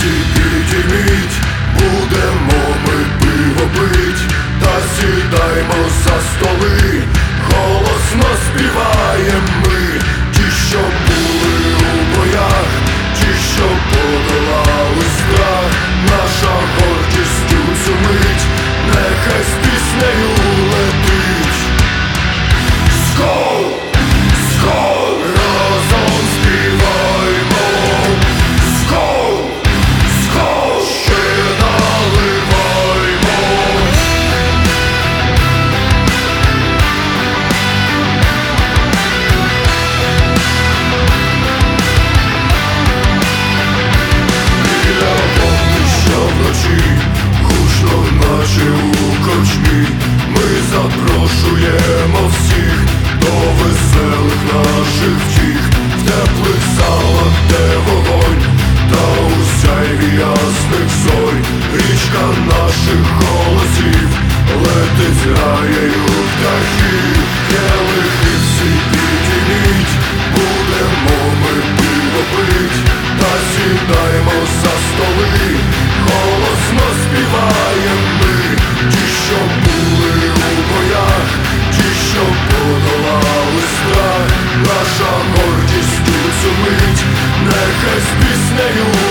Bizi gücümüz Зраєю птахів, келихи всі підійміть, будемо ми пиво пить, та сідаймо за столи, голосно співаємо ми, ті, що були у боях, ті, що подолали страх, наша гордість у цю нехай з піснею.